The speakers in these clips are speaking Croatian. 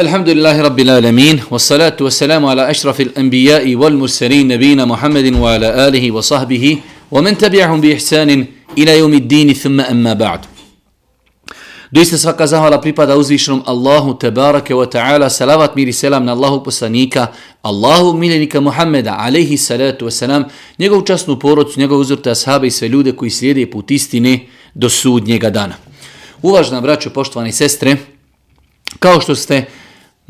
الحمد لله رب العالمين والصلاة والسلام على أشرف الأنبياء والمرسلين نبينا محمد وعلى آله وصحبه ومن تبعهم بإحسان إلى يوم الدين ثم أما بعد Doista svaka zahvala pripada uzvišenom Allahu Tebarake wa ta'ala, salavat mir i selam na Allahu poslanika, Allahu miljenika Muhammeda, alaihi salatu wa salam, njegovu časnu porodcu, njegovu uzorte ashabe i sve ljude koji slijede put istine do sudnjega dana. Uvažna braćo, poštovani sestre, kao što ste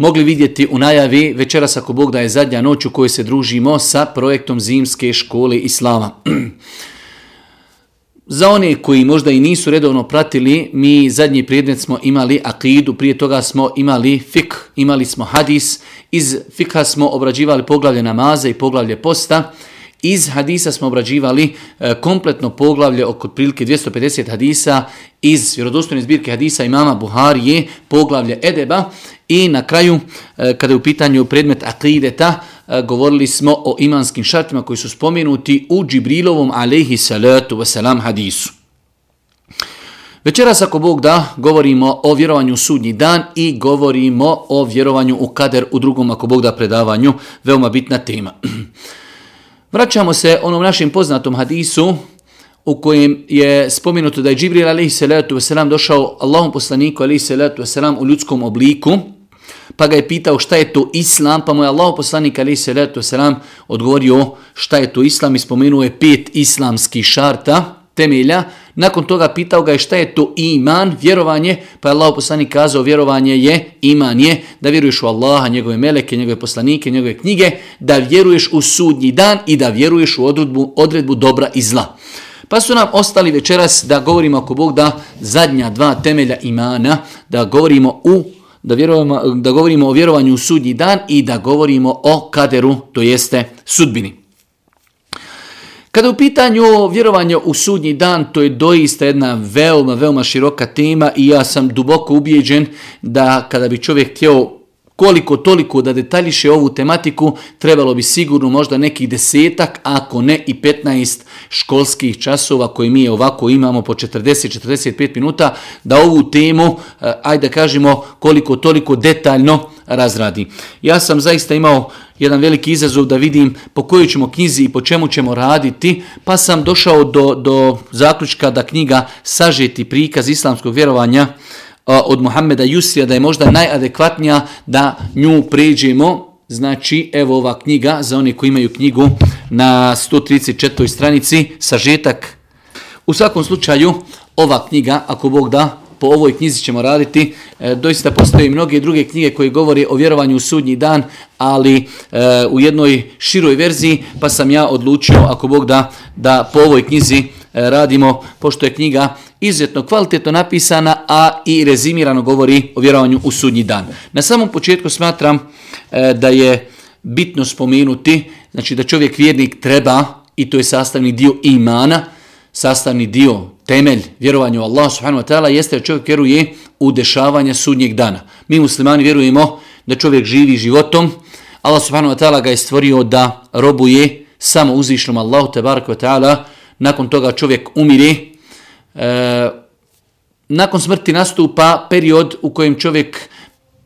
mogli vidjeti u najavi, večeras ako Bog da je zadnja noć u kojoj se družimo sa projektom Zimske škole Islama. Za one koji možda i nisu redovno pratili, mi zadnji predmet smo imali akidu, prije toga smo imali fik, imali smo hadis, iz fika smo obrađivali poglavlje namaza i poglavlje posta, iz hadisa smo obrađivali e, kompletno poglavlje oko prilike 250 hadisa iz vjerodostojne zbirke hadisa imama Buharije, poglavlje Edeba i na kraju e, kada je u pitanju predmet akideta e, govorili smo o imanskim šartima koji su spomenuti u Džibrilovom alaihi salatu wasalam hadisu. Večeras ako Bog da, govorimo o vjerovanju u sudnji dan i govorimo o vjerovanju u kader u drugom ako Bog da predavanju, veoma bitna tema. Vraćamo se onom našem poznatom hadisu u kojem je spomenuto da je Džibril wasalam došao Allahom poslaniku wasalam u ljudskom obliku, pa ga je pitao šta je to islam, pa mu je Allah poslanik wasalam odgovorio šta je to islam i spomenuo je pet islamskih šarta, temelja. Nakon toga pitao ga je šta je to iman, vjerovanje, pa je Allah poslanik kazao vjerovanje je, iman je, da vjeruješ u Allaha, njegove meleke, njegove poslanike, njegove knjige, da vjeruješ u sudnji dan i da vjeruješ u odredbu, odredbu dobra i zla. Pa su nam ostali večeras da govorimo ako Bog da zadnja dva temelja imana, da govorimo u da, da govorimo o vjerovanju u sudnji dan i da govorimo o kaderu, to jeste sudbini. Kada u pitanju vjerovanja u sudnji dan, to je doista jedna veoma, veoma široka tema i ja sam duboko ubijeđen da kada bi čovjek htio koliko toliko da detaljiše ovu tematiku, trebalo bi sigurno možda nekih desetak, ako ne i 15 školskih časova koje mi ovako imamo po 40-45 minuta, da ovu temu, eh, ajde kažemo, koliko toliko detaljno razradi. Ja sam zaista imao jedan veliki izazov da vidim po kojoj ćemo knjizi i po čemu ćemo raditi, pa sam došao do, do zaključka da knjiga Sažeti prikaz islamskog vjerovanja od Muhammeda Jusija da je možda najadekvatnija da nju pređemo. Znači, evo ova knjiga za one koji imaju knjigu na 134. stranici, sažetak. U svakom slučaju, ova knjiga, ako Bog da, po ovoj knjizi ćemo raditi. E, doista postoje mnoge druge knjige koje govore o vjerovanju u sudnji dan, ali e, u jednoj široj verziji, pa sam ja odlučio, ako Bog da, da po ovoj knjizi e, radimo, pošto je knjiga izuzetno kvalitetno napisana, a i rezimirano govori o vjerovanju u sudnji dan. Na samom početku smatram e, da je bitno spomenuti, znači da čovjek vjernik treba, i to je sastavni dio imana, sastavni dio, temelj vjerovanju Allah subhanahu wa ta'ala jeste da čovjek vjeruje u dešavanje sudnjeg dana. Mi muslimani vjerujemo da čovjek živi životom, Allah subhanahu wa ta'ala ga je stvorio da robuje samo uzvišnom Allahu tabaraka wa ta'ala, nakon toga čovjek umire, e, nakon smrti nastupa period u kojem čovjek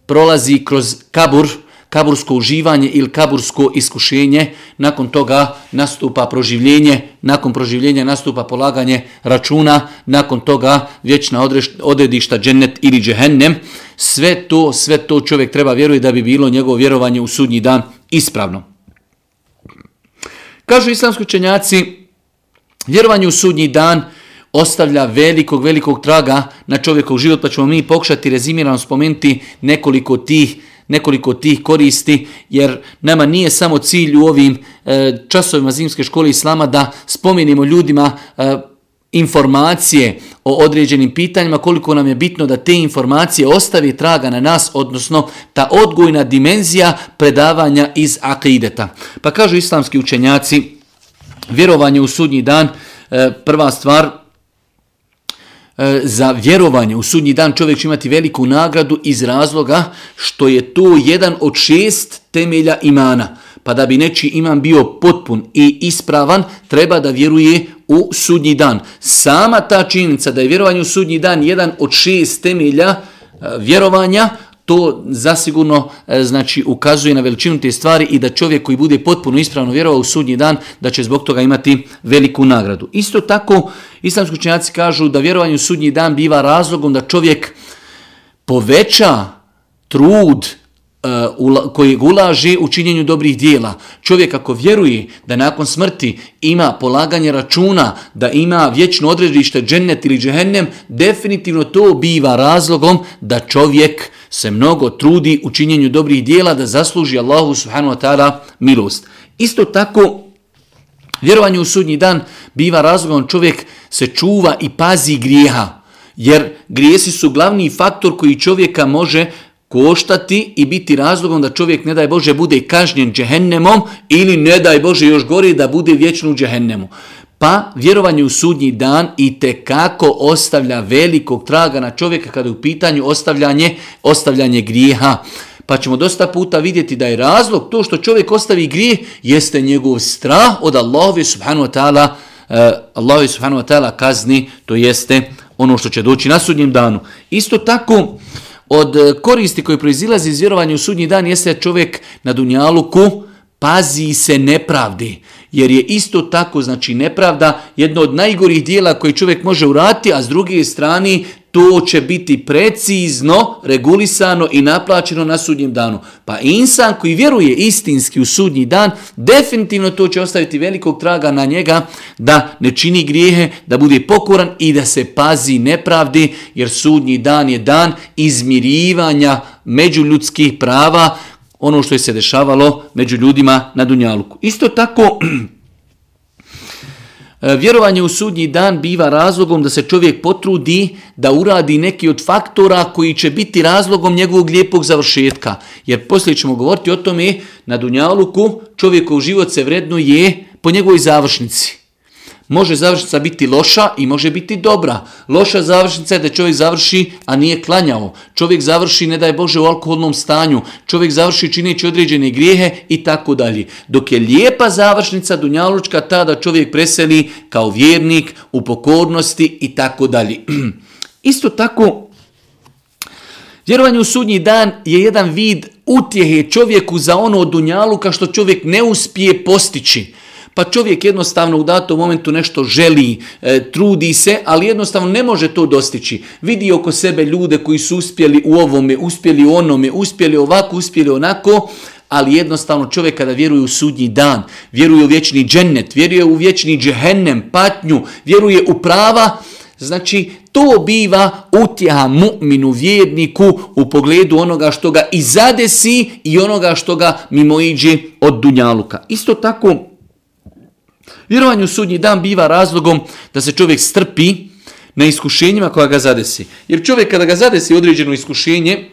prolazi kroz kabur, kabursko uživanje ili kabursko iskušenje, nakon toga nastupa proživljenje, nakon proživljenja nastupa polaganje računa, nakon toga vječna odredišta džennet ili džehennem. Sve to, sve to čovjek treba vjeruje da bi bilo njegovo vjerovanje u sudnji dan ispravno. Kažu islamski učenjaci, vjerovanje u sudnji dan ostavlja velikog, velikog traga na čovjekov život, pa ćemo mi pokušati rezimirano spomenuti nekoliko tih nekoliko tih koristi, jer nama nije samo cilj u ovim e, časovima zimske škole islama da spomenimo ljudima e, informacije o određenim pitanjima, koliko nam je bitno da te informacije ostavi traga na nas, odnosno ta odgojna dimenzija predavanja iz akideta. Pa kažu islamski učenjaci, vjerovanje u sudnji dan, e, prva stvar, za vjerovanje u sudnji dan čovjek će imati veliku nagradu iz razloga što je to jedan od šest temelja imana. Pa da bi neći iman bio potpun i ispravan, treba da vjeruje u sudnji dan. Sama ta činjenica da je vjerovanje u sudnji dan jedan od šest temelja e, vjerovanja, to zasigurno e, znači ukazuje na veličinu te stvari i da čovjek koji bude potpuno ispravno vjerovao u sudnji dan, da će zbog toga imati veliku nagradu. Isto tako, islamski učenjaci kažu da vjerovanje u sudnji dan biva razlogom da čovjek poveća trud uh, koji ulaže u činjenju dobrih dijela. Čovjek ako vjeruje da nakon smrti ima polaganje računa, da ima vječno odredište džennet ili džehennem, definitivno to biva razlogom da čovjek se mnogo trudi u činjenju dobrih dijela da zasluži Allahu subhanahu wa ta'ala milost. Isto tako, vjerovanje u sudnji dan biva razlogom čovjek se čuva i pazi grijeha. Jer grijesi su glavni faktor koji čovjeka može koštati i biti razlogom da čovjek ne daj Bože bude kažnjen džehennemom ili ne daj Bože još gori da bude vječno u džehennemu. Pa vjerovanje u sudnji dan i te kako ostavlja velikog traga na čovjeka kada je u pitanju ostavljanje, ostavljanje grijeha. Pa ćemo dosta puta vidjeti da je razlog to što čovjek ostavi grijeh jeste njegov strah od Allahove subhanahu wa ta'ala uh, Allahove subhanahu wa ta'ala kazni, to jeste ono što će doći na sudnjem danu. Isto tako od e, koristi koje proizilazi iz vjerovanja u sudnji dan jeste čovjek na Dunjaluku pazi se nepravdi. Jer je isto tako, znači nepravda, jedno od najgorih dijela koje čovjek može urati, a s druge strane to će biti precizno regulisano i naplaćeno na sudnjem danu. Pa insan koji vjeruje istinski u sudnji dan, definitivno to će ostaviti velikog traga na njega da ne čini grijehe, da bude pokoran i da se pazi nepravdi, jer sudnji dan je dan izmirivanja međuljudskih prava, ono što je se dešavalo među ljudima na Dunjaluku. Isto tako, vjerovanje u sudnji dan biva razlogom da se čovjek potrudi da uradi neki od faktora koji će biti razlogom njegovog lijepog završetka. Jer poslije ćemo govoriti o tome na Dunjaluku čovjekov život se vredno je po njegovoj završnici. Može završnica biti loša i može biti dobra. Loša završnica je da čovjek završi, a nije klanjao. Čovjek završi, ne daj Bože, u alkoholnom stanju. Čovjek završi čineći određene grijehe i tako dalje. Dok je lijepa završnica Dunjalučka ta da čovjek preseli kao vjernik u pokornosti i tako dalje. Isto tako, vjerovanje u sudnji dan je jedan vid utjehe čovjeku za ono od Dunjaluka što čovjek ne uspije postići. Pa čovjek jednostavno u datom momentu nešto želi, e, trudi se, ali jednostavno ne može to dostići. Vidi oko sebe ljude koji su uspjeli u ovome, uspjeli u onome, uspjeli ovako, uspjeli onako, ali jednostavno čovjek kada vjeruje u sudnji dan, vjeruje u vječni džennet, vjeruje u vječni džehennem, patnju, vjeruje u prava, Znači, to biva utjeha mu'minu vjerniku u pogledu onoga što ga i zadesi i onoga što ga mimoiđe od dunjaluka. Isto tako, Vjerovanje u sudnji dan biva razlogom da se čovjek strpi na iskušenjima koja ga zadesi. Jer čovjek kada ga zadesi određeno iskušenje,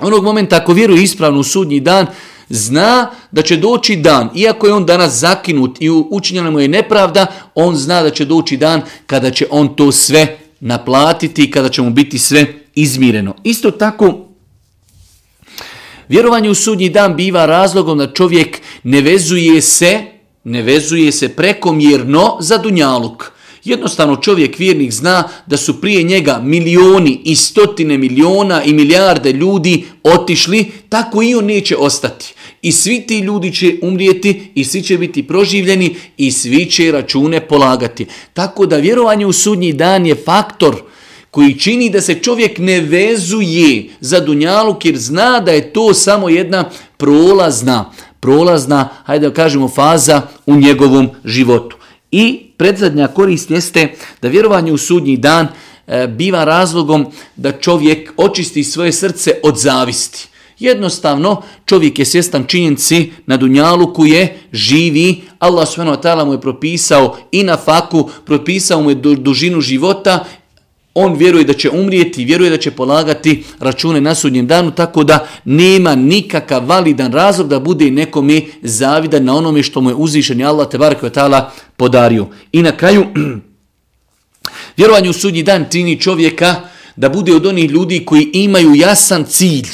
onog momenta ako vjeruje ispravno u sudnji dan, zna da će doći dan, iako je on danas zakinut i učinjena mu je nepravda, on zna da će doći dan kada će on to sve naplatiti kada će mu biti sve izmireno. Isto tako, vjerovanje u sudnji dan biva razlogom da čovjek ne vezuje se ne vezuje se prekomjerno za dunjaluk. Jednostavno čovjek vjernik zna da su prije njega milioni i stotine miliona i milijarde ljudi otišli, tako i on neće ostati. I svi ti ljudi će umrijeti i svi će biti proživljeni i svi će račune polagati. Tako da vjerovanje u sudnji dan je faktor koji čini da se čovjek ne vezuje za dunjaluk jer zna da je to samo jedna prolazna prolazna, hajde da kažemo, faza u njegovom životu. I predzadnja korist jeste da vjerovanje u sudnji dan e, biva razlogom da čovjek očisti svoje srce od zavisti. Jednostavno, čovjek je svjestan činjenci na Dunjalu koje živi, Allah s.w.t. mu je propisao i na faku, propisao mu je dužinu života on vjeruje da će umrijeti, vjeruje da će polagati račune na sudnjem danu, tako da nema nikakav validan razlog da bude nekome zavidan na onome što mu je uzvišen Allah te ta'ala podario. I na kraju, vjerovanje u sudnji dan čini čovjeka da bude od onih ljudi koji imaju jasan cilj.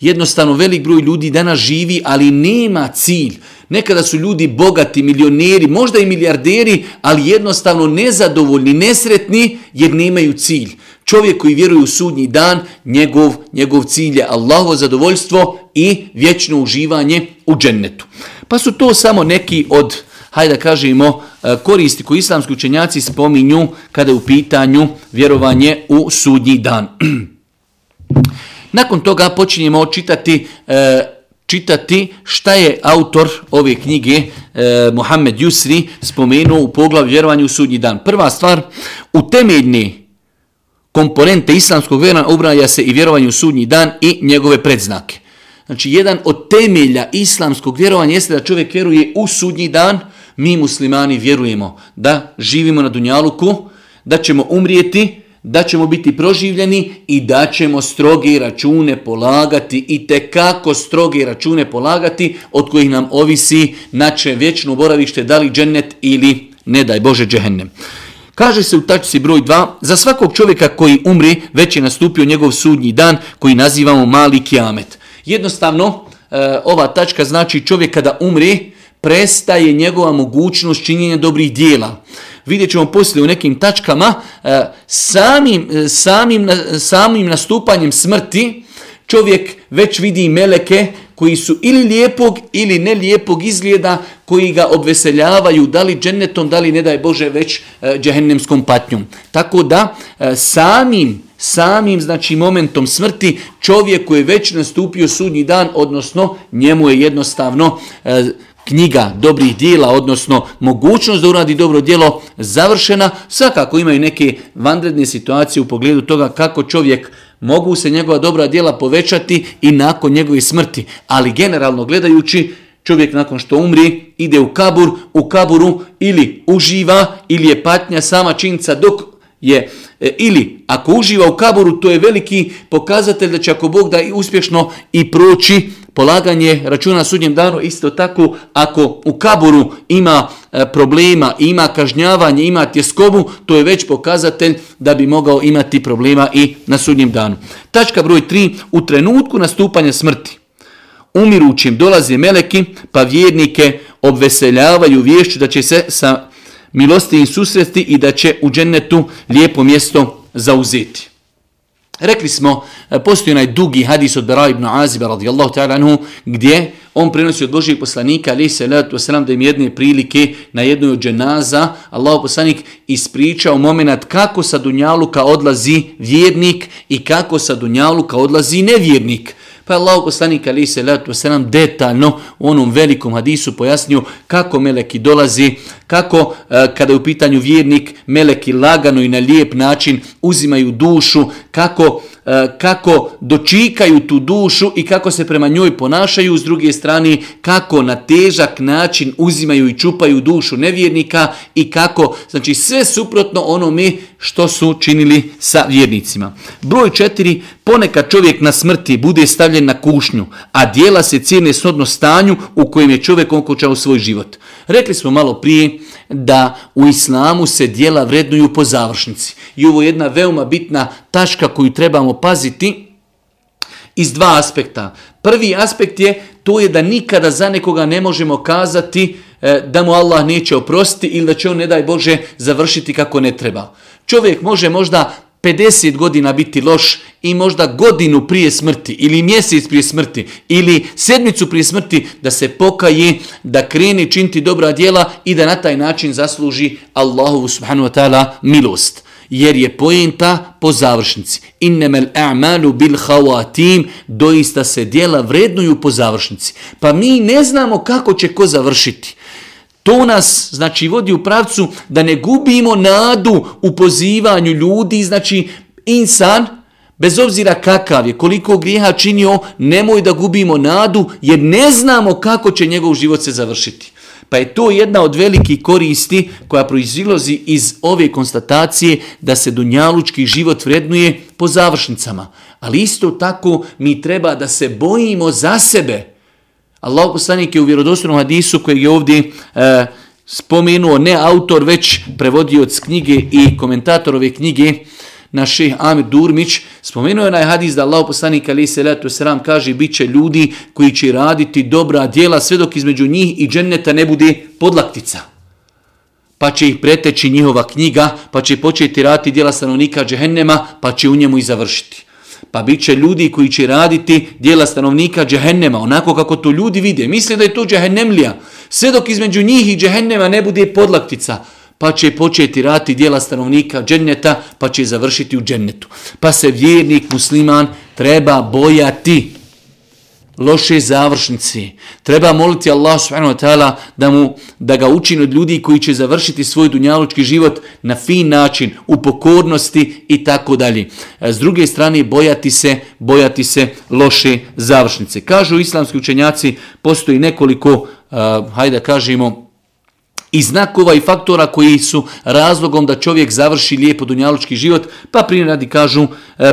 Jednostavno velik broj ljudi danas živi, ali nema cilj. Nekada su ljudi bogati, milioneri, možda i milijarderi, ali jednostavno nezadovoljni, nesretni jer nemaju cilj. Čovjek koji vjeruje u sudnji dan, njegov, njegov cilj je Allahovo zadovoljstvo i vječno uživanje u džennetu. Pa su to samo neki od, hajde da kažemo, e, koristi koji islamski učenjaci spominju kada je u pitanju vjerovanje u sudnji dan. Nakon toga počinjemo čitati e, čitati šta je autor ove knjige e, Mohamed Jusri spomenuo u poglavu vjerovanju u sudnji dan. Prva stvar, u temeljne komponente islamskog vjerovanja ubraja se i vjerovanje u sudnji dan i njegove predznake. Znači, jedan od temelja islamskog vjerovanja jeste da čovjek vjeruje u sudnji dan. Mi muslimani vjerujemo da živimo na Dunjaluku, da ćemo umrijeti, da ćemo biti proživljeni i da ćemo stroge račune polagati i te kako stroge račune polagati od kojih nam ovisi naše vječno boravište, da li džennet ili ne daj Bože džehennem. Kaže se u tačci broj 2, za svakog čovjeka koji umri, već je nastupio njegov sudnji dan koji nazivamo mali kiamet. Jednostavno, e, ova tačka znači čovjek kada umri, prestaje njegova mogućnost činjenja dobrih dijela. Vidjet ćemo poslije u nekim tačkama, e, samim, e, samim, samim nastupanjem smrti čovjek već vidi meleke koji su ili lijepog ili ne lijepog izgleda koji ga obveseljavaju da li džennetom, da li ne daj Bože već e, džehennemskom patnjom. Tako da samim samim znači momentom smrti čovjek koji je već nastupio sudnji dan, odnosno njemu je jednostavno knjiga dobrih dijela, odnosno mogućnost da uradi dobro djelo završena, svakako imaju neke vanredne situacije u pogledu toga kako čovjek mogu se njegova dobra djela povećati i nakon njegove smrti. Ali generalno gledajući, čovjek nakon što umri ide u kabur, u kaburu ili uživa ili je patnja sama činca dok je e, ili ako uživa u kaburu to je veliki pokazatelj da će ako Bog da i uspješno i proći polaganje računa sudnjem danu isto tako ako u kaburu ima e, problema, ima kažnjavanje, ima tjeskobu, to je već pokazatelj da bi mogao imati problema i na sudnjem danu. Tačka broj 3. U trenutku nastupanja smrti umirućim dolaze meleki pa vjernike obveseljavaju vješću da će se sa milosti i susresti i da će u džennetu lijepo mjesto zauzeti. Rekli smo, e, postoji onaj dugi hadis od Bera ibn Aziba radijallahu ta'ala anhu, gdje on prenosi od Božijeg poslanika, ali se letu wasalam, da im jedne prilike na jednoj od dženaza, Allah poslanik ispričao moment kako sa Dunjaluka odlazi vjernik i kako sa Dunjaluka odlazi nevjernik. Pa je Allah poslanik ali se letu nam detaljno u onom velikom hadisu pojasnio kako meleki dolazi, kako e, kada je u pitanju vjernik meleki lagano i na lijep način uzimaju dušu, kako kako dočikaju tu dušu i kako se prema njoj ponašaju, s druge strane kako na težak način uzimaju i čupaju dušu nevjernika i kako, znači sve suprotno onome što su činili sa vjernicima. Broj četiri, ponekad čovjek na smrti bude stavljen na kušnju, a dijela se cijene shodno stanju u kojem je čovjek okočao svoj život. Rekli smo malo prije da u islamu se dijela vrednuju po završnici. I ovo je jedna veoma bitna taška koju trebamo paziti iz dva aspekta. Prvi aspekt je to je da nikada za nekoga ne možemo kazati e, da mu Allah neće oprostiti ili da će on, ne daj Bože, završiti kako ne treba. Čovjek može možda 50 godina biti loš i možda godinu prije smrti ili mjesec prije smrti ili sedmicu prije smrti da se pokaje, da krene činiti dobra djela i da na taj način zasluži Allahu subhanahu wa ta'ala milost. Jer je pojenta po završnici. Innemel a'malu bil hawatim, doista se djela vrednuju po završnici. Pa mi ne znamo kako će ko završiti. To nas znači vodi u pravcu da ne gubimo nadu u pozivanju ljudi, znači insan, bez obzira kakav je, koliko grijeha činio, nemoj da gubimo nadu jer ne znamo kako će njegov život se završiti. Pa je to jedna od velikih koristi koja proizilazi iz ove konstatacije da se dunjalučki život vrednuje po završnicama. Ali isto tako mi treba da se bojimo za sebe. Allah poslanik je u vjerodostojnom hadisu kojeg je ovdje e, spomenuo ne autor, već prevodioc knjige i komentator ove knjige, na šeh Amir Durmić, spomenuo je onaj hadis da Allah poslanik ali se letu sram kaže bit će ljudi koji će raditi dobra djela sve dok između njih i dženneta ne bude podlaktica. pa će ih preteći njihova knjiga, pa će početi raditi djela stanovnika džehennema, pa će u njemu i završiti. Pa bit će ljudi koji će raditi djela stanovnika džehennema, onako kako to ljudi vide. Misle da je to džehennemlija. Sve dok između njih i džehennema ne bude podlaktica, pa će početi raditi djela stanovnika dženneta, pa će završiti u džennetu. Pa se vjernik musliman treba bojati loše završnici. Treba moliti Allah subhanahu wa ta'ala da, mu, da ga učini od ljudi koji će završiti svoj dunjalučki život na fin način, u pokornosti i tako dalje. S druge strane, bojati se, bojati se loše završnice. Kažu islamski učenjaci, postoji nekoliko, uh, hajde kažemo, i znakova i faktora koji su razlogom da čovjek završi lijepo dunjalučki život, pa primjer radi kažu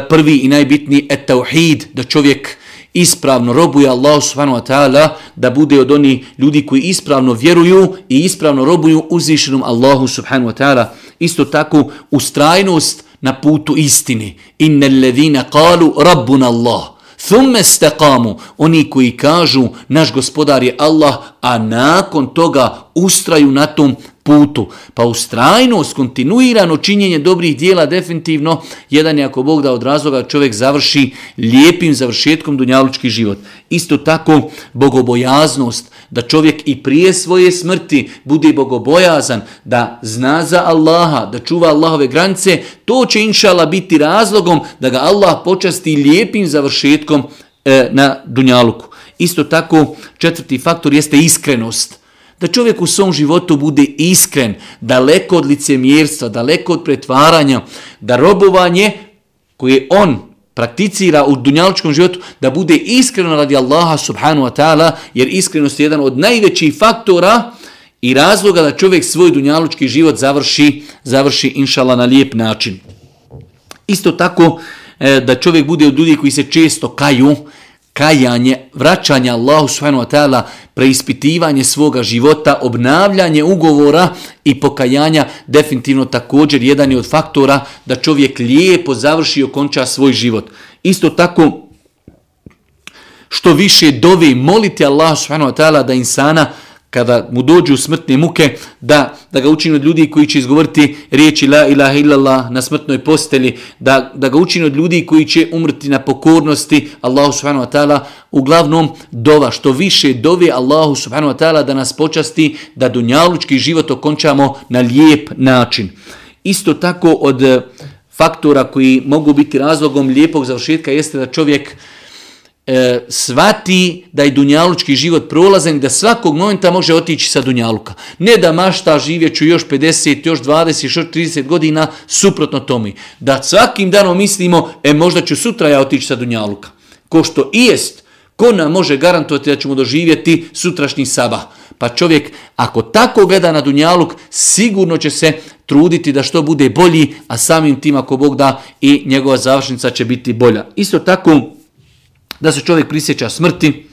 prvi i najbitniji et tauhid, da čovjek ispravno robuje Allah subhanahu wa ta'ala, da bude od onih ljudi koji ispravno vjeruju i ispravno robuju uzvišenom Allahu subhanahu wa ta'ala. Isto tako ustrajnost na putu istini. Inne ledhina kalu rabbuna Allah. Thumme stekamu, oni koji kažu naš gospodar je Allah, a nakon toga ustraju na tom putu. Pa ustrajnost, kontinuirano činjenje dobrih dijela definitivno jedan je ako Bog da od razloga čovjek završi lijepim završetkom dunjalučki život. Isto tako bogobojaznost, da čovjek i prije svoje smrti bude bogobojazan, da zna za Allaha, da čuva Allahove granice, to će inšala biti razlogom da ga Allah počasti lijepim završetkom e, na dunjaluku. Isto tako četvrti faktor jeste iskrenost da čovjek u svom životu bude iskren, daleko od licemjerstva, daleko od pretvaranja, da robovanje koje on prakticira u dunjaličkom životu, da bude iskreno radi Allaha subhanu wa ta'ala, jer iskrenost je jedan od najvećih faktora i razloga da čovjek svoj dunjalički život završi, završi inšala na lijep način. Isto tako e, da čovjek bude od ljudi koji se često kaju, kajanje, vraćanje Allahu subhanahu wa ta'ala, preispitivanje svoga života, obnavljanje ugovora i pokajanja definitivno također jedan je od faktora da čovjek lijepo završi i okonča svoj život. Isto tako što više dovi moliti Allah subhanahu wa ta'ala da insana kada mu dođu smrtne muke, da, da ga učini od ljudi koji će izgovoriti riječi la ilaha illallah na smrtnoj posteli, da, da ga učini od ljudi koji će umrti na pokornosti Allahu subhanahu wa ta'ala, uglavnom dova, što više dovi Allahu subhanahu wa ta'ala da nas počasti, da dunjalučki život okončamo na lijep način. Isto tako od eh, faktora koji mogu biti razlogom lijepog završetka jeste da čovjek e, svati da je dunjalučki život prolazan i da svakog momenta može otići sa dunjaluka. Ne da mašta živjeću još 50, još 20, još 30 godina, suprotno tome. Da svakim danom mislimo, e možda ću sutra ja otići sa dunjaluka. Ko što i jest, ko nam može garantovati da ćemo doživjeti sutrašnji sabah. Pa čovjek, ako tako gleda na dunjaluk, sigurno će se truditi da što bude bolji, a samim tim ako Bog da i njegova završnica će biti bolja. Isto tako, da se čovjek prisjeća smrti,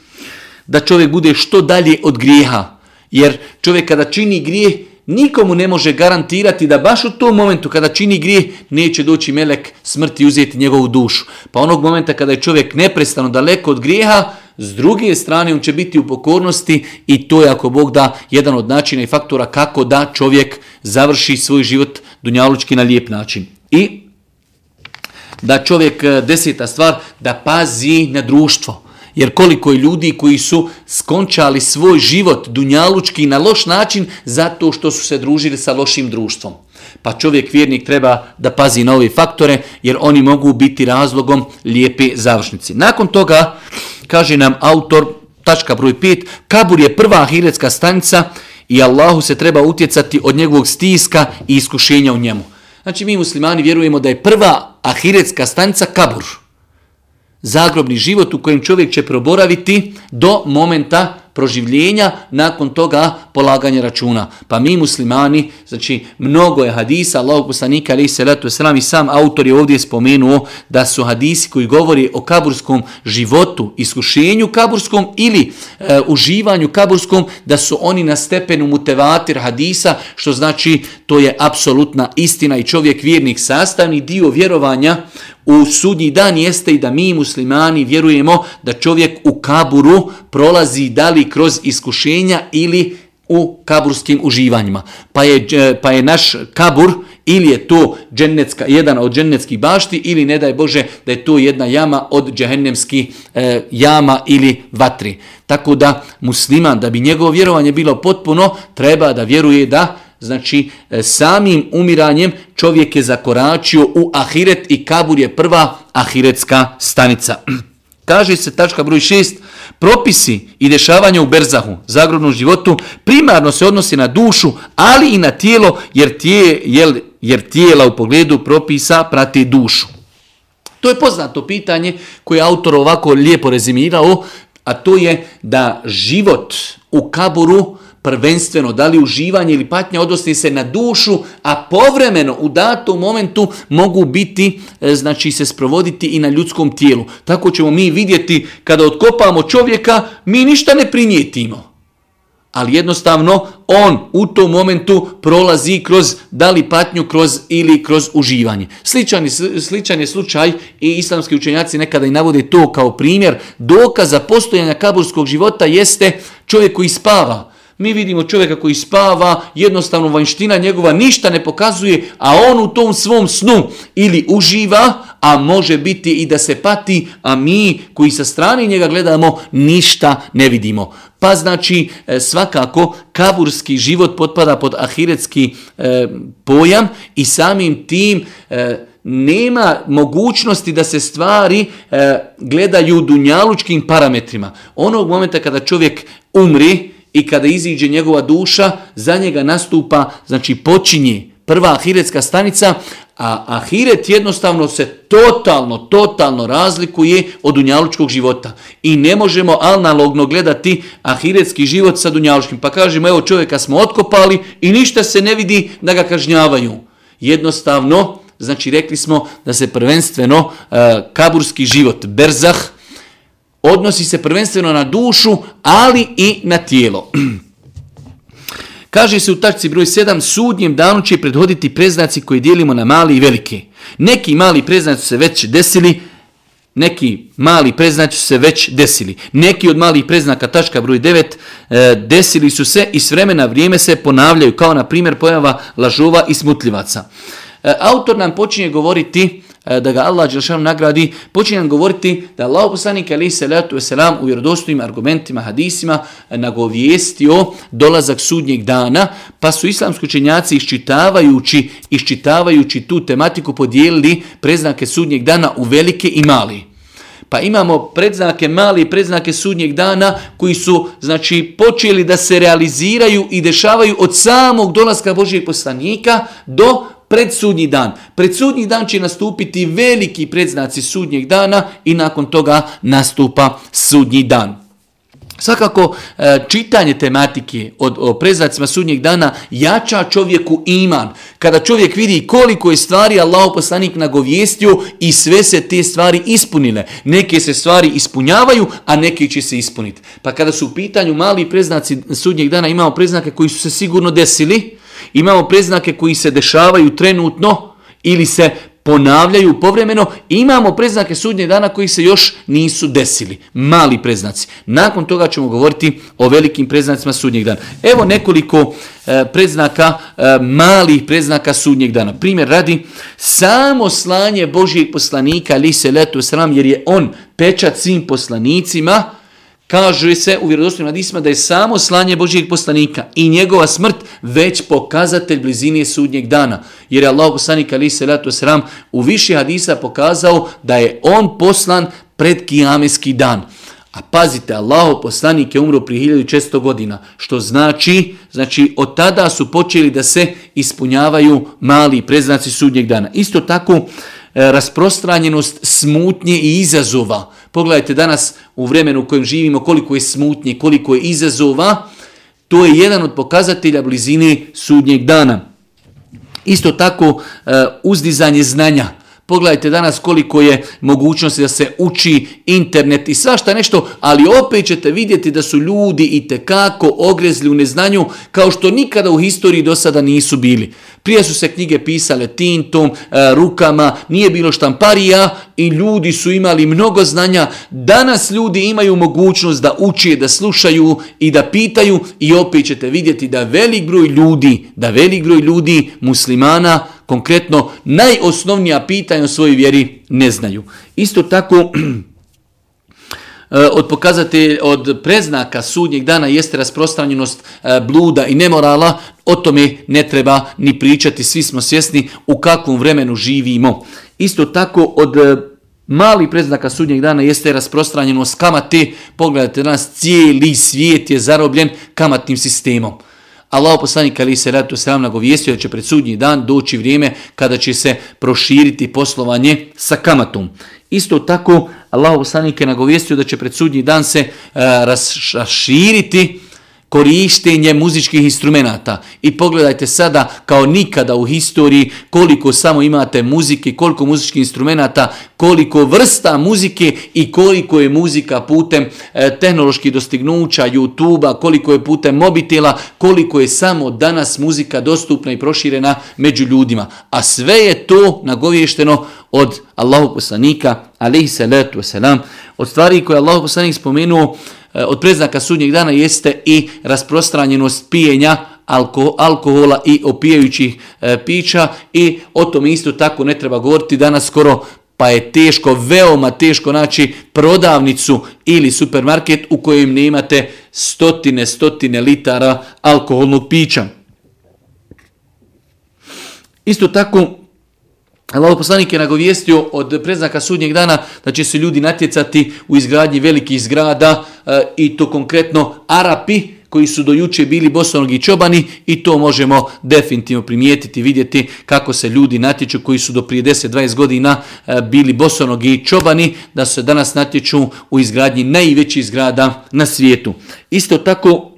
da čovjek bude što dalje od grijeha. Jer čovjek kada čini grijeh, nikomu ne može garantirati da baš u tom momentu kada čini grijeh, neće doći melek smrti i uzeti njegovu dušu. Pa onog momenta kada je čovjek neprestano daleko od grijeha, s druge strane on će biti u pokornosti i to je ako Bog da jedan od načina i faktora kako da čovjek završi svoj život dunjalučki na lijep način. I da čovjek, e, deseta stvar, da pazi na društvo. Jer koliko je ljudi koji su skončali svoj život dunjalučki na loš način zato što su se družili sa lošim društvom. Pa čovjek vjernik treba da pazi na ove faktore jer oni mogu biti razlogom lijepe završnici. Nakon toga, kaže nam autor, tačka broj 5, Kabur je prva ahiretska stanica i Allahu se treba utjecati od njegovog stiska i iskušenja u njemu. Znači mi muslimani vjerujemo da je prva ahiretska stanica kabur. Zagrobni život u kojem čovjek će proboraviti do momenta proživljenja, nakon toga polaganja računa. Pa mi muslimani, znači mnogo je hadisa, Allah poslanika ali se letu i sam autor je ovdje spomenuo da su hadisi koji govori o kaburskom životu, iskušenju kaburskom ili e, uživanju kaburskom, da su oni na stepenu mutevatir hadisa, što znači to je apsolutna istina i čovjek vjernik sastavni dio vjerovanja u sudnji dan jeste i da mi muslimani vjerujemo da čovjek u kaburu prolazi da li kroz iskušenja ili u kaburskim uživanjima. Pa je, pa je naš kabur ili je to džennetska, jedan od džennetskih bašti ili ne daj Bože da je to jedna jama od džehennemskih e, jama ili vatri. Tako da musliman, da bi njegovo vjerovanje bilo potpuno, treba da vjeruje da Znači, e, samim umiranjem čovjek je zakoračio u ahiret i kabur je prva ahiretska stanica. Kaže se tačka broj 6, propisi i dešavanja u berzahu, zagrobnom životu, primarno se odnosi na dušu, ali i na tijelo, jer, tije, jer, jer tijela u pogledu propisa prati dušu. To je poznato pitanje koje je autor ovako lijepo rezimirao, a to je da život u kaburu prvenstveno, da li uživanje ili patnja odnosi se na dušu, a povremeno u datom momentu mogu biti, e, znači se sprovoditi i na ljudskom tijelu. Tako ćemo mi vidjeti kada otkopamo čovjeka, mi ništa ne primijetimo. Ali jednostavno on u tom momentu prolazi kroz da li patnju kroz ili kroz uživanje. Sličan, sličan je slučaj i islamski učenjaci nekada i navode to kao primjer. Dokaza postojanja kaburskog života jeste čovjek koji spava. Mi vidimo čovjeka koji spava, jednostavno vanština njegova ništa ne pokazuje, a on u tom svom snu ili uživa, a može biti i da se pati, a mi koji sa strane njega gledamo ništa ne vidimo. Pa znači e, svakako kaburski život potpada pod ahiretski e, pojam i samim tim e, nema mogućnosti da se stvari gledaju dunjalučkim parametrima. Onog momenta kada čovjek umri, i kada iziđe njegova duša, za njega nastupa, znači počinje prva ahiretska stanica, a ahiret jednostavno se totalno, totalno razlikuje od dunjalučkog života. I ne možemo analogno gledati ahiretski život sa dunjalučkim. Pa kažemo, evo čovjeka smo otkopali i ništa se ne vidi da ga kažnjavaju. Jednostavno, znači rekli smo da se prvenstveno uh, kaburski život, berzah, odnosi se prvenstveno na dušu, ali i na tijelo. Kaže se u tačci broj 7, sudnjem danu će predhoditi preznaci koji dijelimo na mali i velike. Neki mali preznaci su se već desili, neki mali preznaci su se već desili. Neki od malih preznaka, tačka broj 9, e, desili su se i s vremena vrijeme se ponavljaju, kao na primjer pojava lažova i smutljivaca. E, autor nam počinje govoriti da ga Allah Đelšanu nagradi, počinjem govoriti da Allah poslanik ali se letu selam u vjerodostojnim argumentima, hadisima e, nagovijestio dolazak sudnjeg dana, pa su islamski učenjaci iščitavajući, iščitavajući tu tematiku podijelili preznake sudnjeg dana u velike i mali. Pa imamo predznake mali i predznake sudnjeg dana koji su znači počeli da se realiziraju i dešavaju od samog dolaska Božijeg poslanika do pred sudnji dan. Pred sudnji dan će nastupiti veliki predznaci sudnjeg dana i nakon toga nastupa sudnji dan. Svakako, e, čitanje tematike od, o preznacima sudnjeg dana jača čovjeku iman. Kada čovjek vidi koliko je stvari Allah poslanik nagovijestio i sve se te stvari ispunile. Neke se stvari ispunjavaju, a neke će se ispuniti. Pa kada su u pitanju mali preznaci sudnjeg dana, imamo preznake koji su se sigurno desili, Imamo preznake koji se dešavaju trenutno ili se ponavljaju povremeno. Imamo preznake sudnje dana koji se još nisu desili. Mali preznaci. Nakon toga ćemo govoriti o velikim preznacima sudnjeg dana. Evo nekoliko e, preznaka, e, malih preznaka sudnjeg dana. Primjer radi, samo slanje Božijeg poslanika, ali se letu sram, jer je on pečat svim poslanicima, Kaže se u vjerodostojnim hadisima da je samo slanje Božijeg poslanika i njegova smrt već pokazatelj blizine sudnjeg dana. Jer je Allah poslanik ali se letu sram u više hadisa pokazao da je on poslan pred kijamijski dan. A pazite, Allah poslanik je umro prije 1600 godina, što znači, znači od tada su počeli da se ispunjavaju mali preznaci sudnjeg dana. Isto tako, rasprostranjenost smutnje i izazova. Pogledajte danas u vremenu u kojem živimo koliko je smutnje, koliko je izazova. To je jedan od pokazatelja blizine sudnjeg dana. Isto tako e, uzdizanje znanja. Pogledajte danas koliko je mogućnosti da se uči internet i svašta nešto, ali opet ćete vidjeti da su ljudi i tekako ogrezli u neznanju kao što nikada u historiji do sada nisu bili. Prije su se knjige pisale tintom, e, rukama, nije bilo štamparija i ljudi su imali mnogo znanja. Danas ljudi imaju mogućnost da uči, da slušaju i da pitaju i opet ćete vidjeti da velik broj ljudi, da velik broj ljudi muslimana konkretno najosnovnija pitanja o svojoj vjeri ne znaju. Isto tako e, od pokazatelja, od preznaka sudnjeg dana jeste rasprostranjenost e, bluda i nemorala, o tome ne treba ni pričati, svi smo svjesni u kakvom vremenu živimo. Isto tako od e, mali preznaka sudnjeg dana jeste rasprostranjenost kamate, pogledajte danas, cijeli svijet je zarobljen kamatnim sistemom. Allah poslanik ali se ratu sram nagovijestio da će pred sudnji dan doći vrijeme kada će se proširiti poslovanje sa kamatom. Isto tako Allah poslanik je nagovijestio da će pred sudnji dan se uh, raširiti korištenje muzičkih instrumenata. I pogledajte sada kao nikada u historiji koliko samo imate muzike, koliko muzičkih instrumenata, koliko vrsta muzike i koliko je muzika putem e, tehnoloških dostignuća, youtube koliko je putem mobitela, koliko je samo danas muzika dostupna i proširena među ljudima. A sve je to nagovješteno od Allahog poslanika, alaihi salatu wasalam, od stvari koje je Allahog poslanik spomenuo, od preznaka sudnjeg dana jeste i rasprostranjenost pijenja alko, alkohola i opijajućih e, pića i o tom isto tako ne treba govoriti danas skoro pa je teško, veoma teško naći prodavnicu ili supermarket u kojem ne imate stotine, stotine litara alkoholnog pića. Isto tako, Allah poslanik je nagovijestio od preznaka sudnjeg dana da će se ljudi natjecati u izgradnji velikih zgrada e, i to konkretno Arapi koji su do juče bili bosonogi čobani i to možemo definitivno primijetiti, vidjeti kako se ljudi natječu koji su do prije 10-20 godina e, bili bosonogi čobani, da se danas natječu u izgradnji najvećih zgrada na svijetu. Isto tako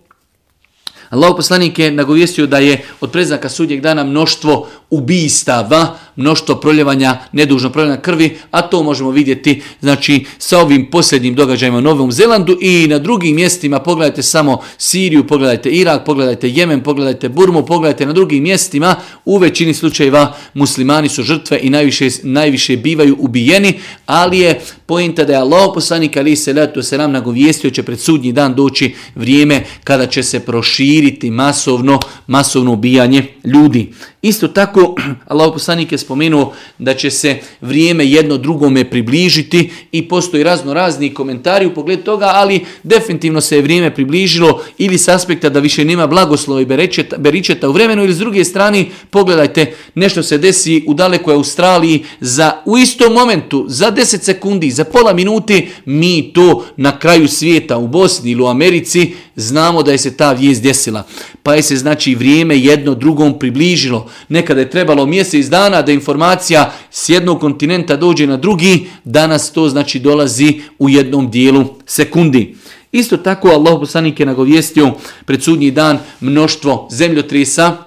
Allah poslanik je nagovijestio da je od preznaka sudnjeg dana mnoštvo ubistava, mnoštvo proljevanja, nedužno proljevanja krvi, a to možemo vidjeti znači sa ovim posljednjim događajima u Novom Zelandu i na drugim mjestima, pogledajte samo Siriju, pogledajte Irak, pogledajte Jemen, pogledajte Burmu, pogledajte na drugim mjestima, u većini slučajeva muslimani su žrtve i najviše, najviše bivaju ubijeni, ali je pojenta da je Allah poslanik ali se letu se nam nagovijestio će pred sudnji dan doći vrijeme kada će se proširiti masovno, masovno ubijanje ljudi. Isto tako, Allah poslanik je spomenuo da će se vrijeme jedno drugome približiti i postoji razno razni komentari u pogledu toga, ali definitivno se je vrijeme približilo ili s aspekta da više nema blagoslova i beričeta, beričeta u vremenu ili s druge strane, pogledajte, nešto se desi u dalekoj Australiji za u istom momentu, za 10 sekundi, za pola minuti, mi to na kraju svijeta u Bosni ili u Americi znamo da je se ta vijest desila. Pa je se znači vrijeme jedno drugom približilo. Nekada je trebalo mjesec dana da informacija s jednog kontinenta dođe na drugi, danas to znači dolazi u jednom dijelu sekundi. Isto tako Allah poslanik je nagovijestio pred sudnji dan mnoštvo zemljotresa,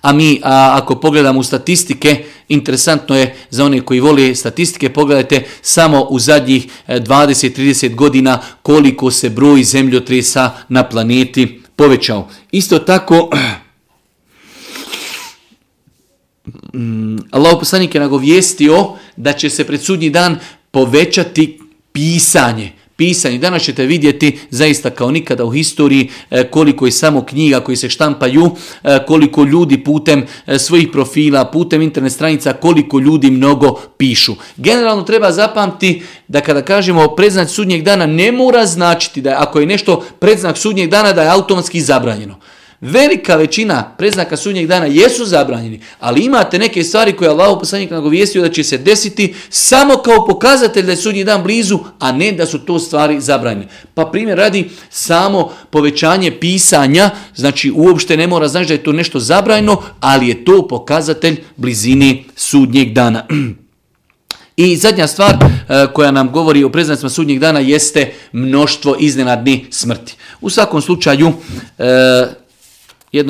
a mi a, ako pogledamo statistike, interesantno je za one koji vole statistike, pogledajte samo u zadnjih 20-30 e, godina koliko se broj zemljotresa na planeti povećao. Isto tako, mm, Allah poslanik je nagovijestio da će se pred sudnji dan povećati pisanje pisanje. Danas ćete vidjeti zaista kao nikada u historiji e, koliko je samo knjiga koji se štampaju, e, koliko ljudi putem e, svojih profila, putem internet stranica, koliko ljudi mnogo pišu. Generalno treba zapamti da kada kažemo predznak sudnjeg dana ne mora značiti da ako je nešto predznak sudnjeg dana da je automatski zabranjeno. Velika većina preznaka sudnjeg dana jesu zabranjeni, ali imate neke stvari koje Allah poslanik nagovijestio da će se desiti samo kao pokazatelj da je sudnji dan blizu, a ne da su to stvari zabranjene. Pa primjer radi samo povećanje pisanja, znači uopšte ne mora znači da je to nešto zabranjeno, ali je to pokazatelj blizini sudnjeg dana. I zadnja stvar e, koja nam govori o preznacima sudnjeg dana jeste mnoštvo iznenadni smrti. U svakom slučaju, e,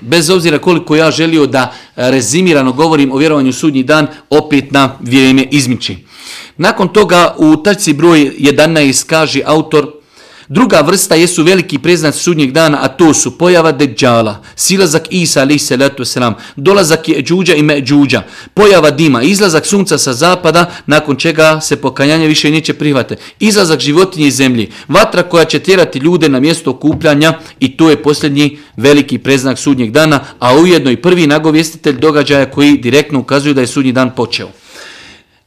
bez obzira koliko ja želio da rezimirano govorim o vjerovanju sudnji dan, opet na vrijeme izmiči. Nakon toga u tačci broj 11 kaže autor Druga vrsta jesu veliki preznaci sudnjeg dana, a to su pojava Dejjala, silazak Isa alaih salatu wasalam, dolazak Džuđa i Međuđa, pojava dima, izlazak sunca sa zapada, nakon čega se pokajanje više neće prihvate, izlazak životinje iz zemlji, vatra koja će tjerati ljude na mjesto okupljanja i to je posljednji veliki preznak sudnjeg dana, a ujedno i prvi nagovjestitelj događaja koji direktno ukazuju da je sudnji dan počeo.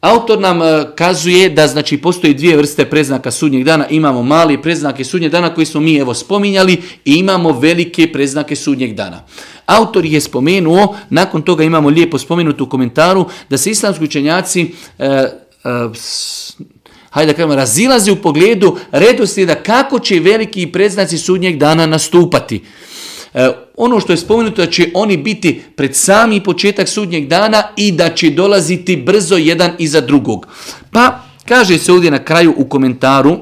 Autor nam e, kazuje da znači postoji dvije vrste preznaka sudnjeg dana. Imamo mali preznake sudnjeg dana koji smo mi evo spominjali i imamo velike preznake sudnjeg dana. Autor je spomenuo, nakon toga imamo lijepo spomenuto u komentaru da se islamski učenjaci e, e, hajde da razilazi u pogledu redoslijeda kako će veliki preznaci sudnjeg dana nastupati. E, ono što je spomenuto da će oni biti pred sami početak sudnjeg dana i da će dolaziti brzo jedan iza drugog. Pa kaže se ovdje na kraju u komentaru,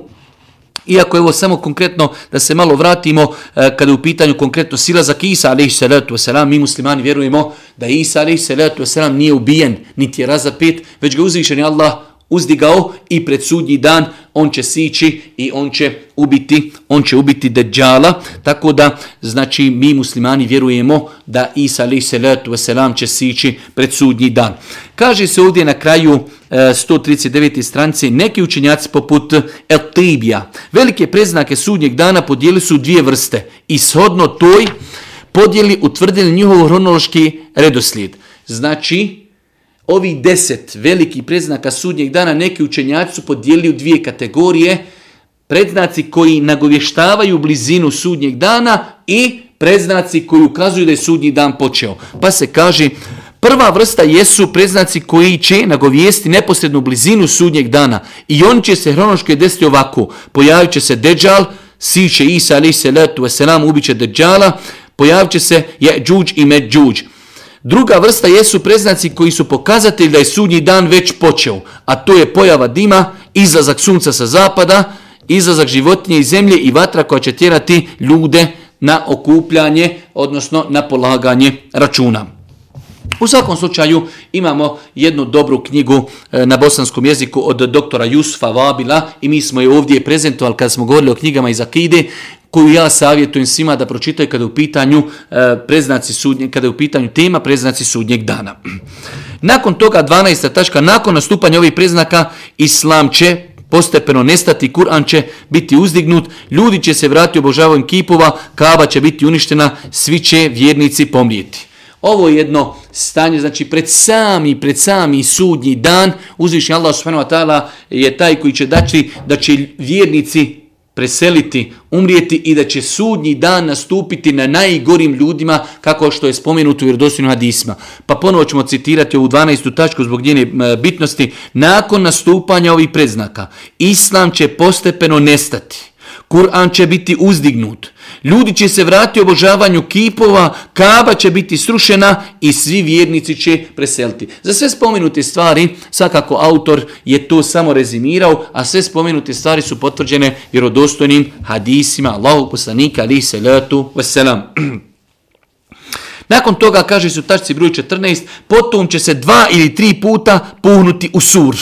iako evo samo konkretno da se malo vratimo e, kada je u pitanju konkretno silazak Isa alaihi salatu wasalam, mi muslimani vjerujemo da Isa alaihi salatu wasalam nije ubijen, niti je razapet, već ga uzvišen je Allah uzdigao i pred sudnji dan on će sići i on će ubiti, on će ubiti Dejjala, tako da znači mi muslimani vjerujemo da Isa alaih salatu wasalam će sići pred sudnji dan. Kaže se ovdje na kraju 139. E, stranice, neki učenjaci poput El Tibija, velike preznake sudnjeg dana podijeli su dvije vrste i shodno toj podijeli utvrdili njihov hronološki redoslijed. Znači, ovih deset velikih predznaka sudnjeg dana neki učenjaci su podijelili u dvije kategorije. Predznaci koji nagovještavaju blizinu sudnjeg dana i predznaci koji ukazuju da je sudnji dan počeo. Pa se kaže, prva vrsta jesu predznaci koji će nagovijesti neposrednu blizinu sudnjeg dana. I on će se hronoške desiti ovako. Pojavit će se Dejjal, siće Isa alaih salatu wasalam, ubiće Dejjala, pojavit će se Jeđuđ i Međuđ. Druga vrsta jesu preznaci koji su pokazatelji da je sudnji dan već počeo, a to je pojava dima, izlazak sunca sa zapada, izlazak životinje iz zemlje i vatra koja će tjerati ljude na okupljanje, odnosno na polaganje računa. U svakom slučaju imamo jednu dobru knjigu e, na bosanskom jeziku od doktora Jusufa Vabila i mi smo je ovdje prezentovali kada smo govorili o knjigama iz Akide koju ja savjetujem svima da pročitaju kada je u pitanju e, preznaci sudnje, kada je u pitanju tema preznaci sudnjeg dana. Nakon toga 12. tačka, nakon nastupanja ovih preznaka islam će postepeno nestati, Kur'an će biti uzdignut, ljudi će se vratiti obožavanjem kipova, kaba će biti uništena, svi će vjernici pomrijeti. Ovo je jedno stanje, znači pred sami, pred sami sudnji dan, uzvišnji Allah subhanahu wa ta'ala je taj koji će daći da će vjernici preseliti, umrijeti i da će sudnji dan nastupiti na najgorim ljudima kako što je spomenuto u vjerodostojnim hadisma. Pa ponovo ćemo citirati ovu 12. tačku zbog njene bitnosti. Nakon nastupanja ovih predznaka, Islam će postepeno nestati. Kur'an će biti uzdignut. Ljudi će se vratiti obožavanju kipova, kaba će biti srušena i svi vjernici će preseliti. Za sve spomenute stvari, svakako autor je to samo rezimirao, a sve spomenute stvari su potvrđene vjerodostojnim hadisima Allahog poslanika alihi salatu wasalam. Nakon toga, kaže se u tačci broj 14, potom će se dva ili tri puta puhnuti u sur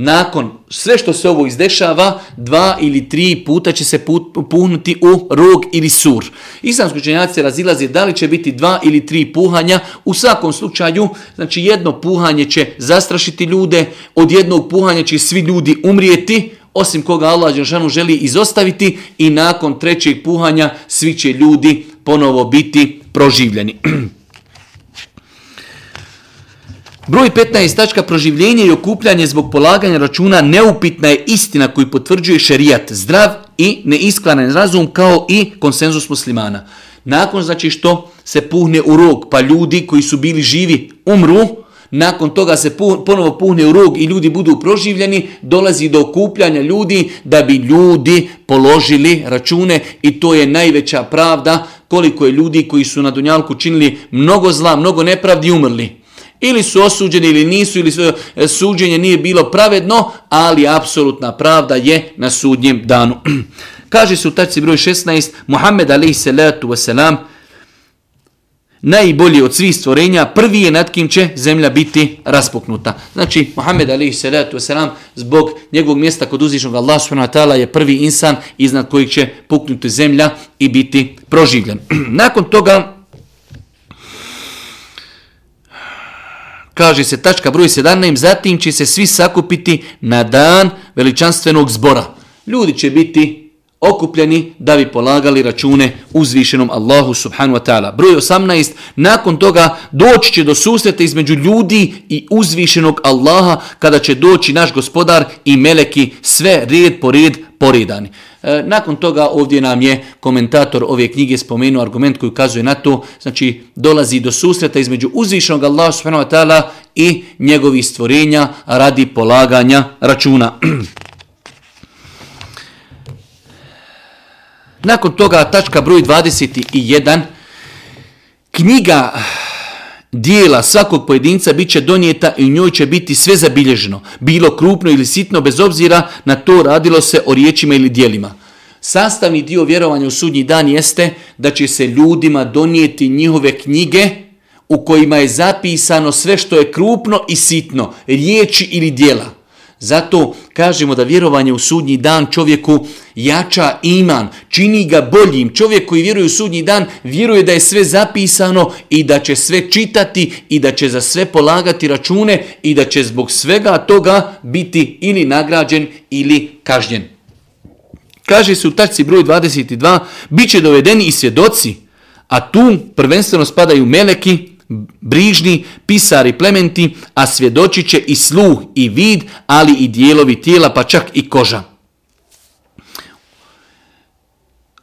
nakon sve što se ovo izdešava, dva ili tri puta će se puhnuti u rog ili sur. Islamski učenjaci razilaze da li će biti dva ili tri puhanja. U svakom slučaju, znači jedno puhanje će zastrašiti ljude, od jednog puhanja će svi ljudi umrijeti, osim koga Allah Đelšanu želi izostaviti i nakon trećeg puhanja svi će ljudi ponovo biti proživljeni. Broj 15. tačka proživljenje i okupljanje zbog polaganja računa neupitna je istina koji potvrđuje šerijat, zdrav i neisklanan razum kao i konsenzus muslimana. Nakon znači što se puhne u rog pa ljudi koji su bili živi umru, nakon toga se ponovo puhne u rog i ljudi budu proživljeni, dolazi do okupljanja ljudi da bi ljudi položili račune i to je najveća pravda koliko je ljudi koji su na Dunjalku činili mnogo zla, mnogo nepravdi umrli. Ili su osuđeni ili nisu, ili e, suđenje nije bilo pravedno, ali apsolutna pravda je na sudnjem danu. Kaže se u tačci broj 16, Muhammed alaihi salatu wasalam, najbolji od svih stvorenja, prvi je nad kim će zemlja biti raspuknuta. Znači, Muhammed alaihi salatu wasalam, zbog njegovog mjesta kod uzvišnog Allah subhanahu je prvi insan iznad kojeg će puknuti zemlja i biti proživljen. Nakon toga, kaže se tačka broj 17, zatim će se svi sakupiti na dan veličanstvenog zbora. Ljudi će biti okupljeni da bi polagali račune uzvišenom Allahu subhanu wa ta'ala. Broj 18, nakon toga doći će do susreta između ljudi i uzvišenog Allaha kada će doći naš gospodar i meleki sve red po red poredani. E, nakon toga ovdje nam je komentator ove knjige spomenuo argument koji ukazuje na to, znači dolazi do susreta između uzvišenog Allaha subhanahu wa ta'ala i njegovih stvorenja radi polaganja računa. Nakon toga tačka broj 21, knjiga dijela svakog pojedinca bit će donijeta i u njoj će biti sve zabilježeno, bilo krupno ili sitno, bez obzira na to radilo se o riječima ili dijelima. Sastavni dio vjerovanja u sudnji dan jeste da će se ljudima donijeti njihove knjige u kojima je zapisano sve što je krupno i sitno, riječi ili dijela. Zato kažemo da vjerovanje u sudnji dan čovjeku jača iman, čini ga boljim. Čovjek koji vjeruje u sudnji dan vjeruje da je sve zapisano i da će sve čitati i da će za sve polagati račune i da će zbog svega toga biti ili nagrađen ili kažnjen. Kaže se u tačci broj 22, bit će dovedeni i svjedoci, a tu prvenstveno spadaju meleki, brižni, pisari plementi, a svjedočit će i sluh i vid, ali i dijelovi tijela, pa čak i koža.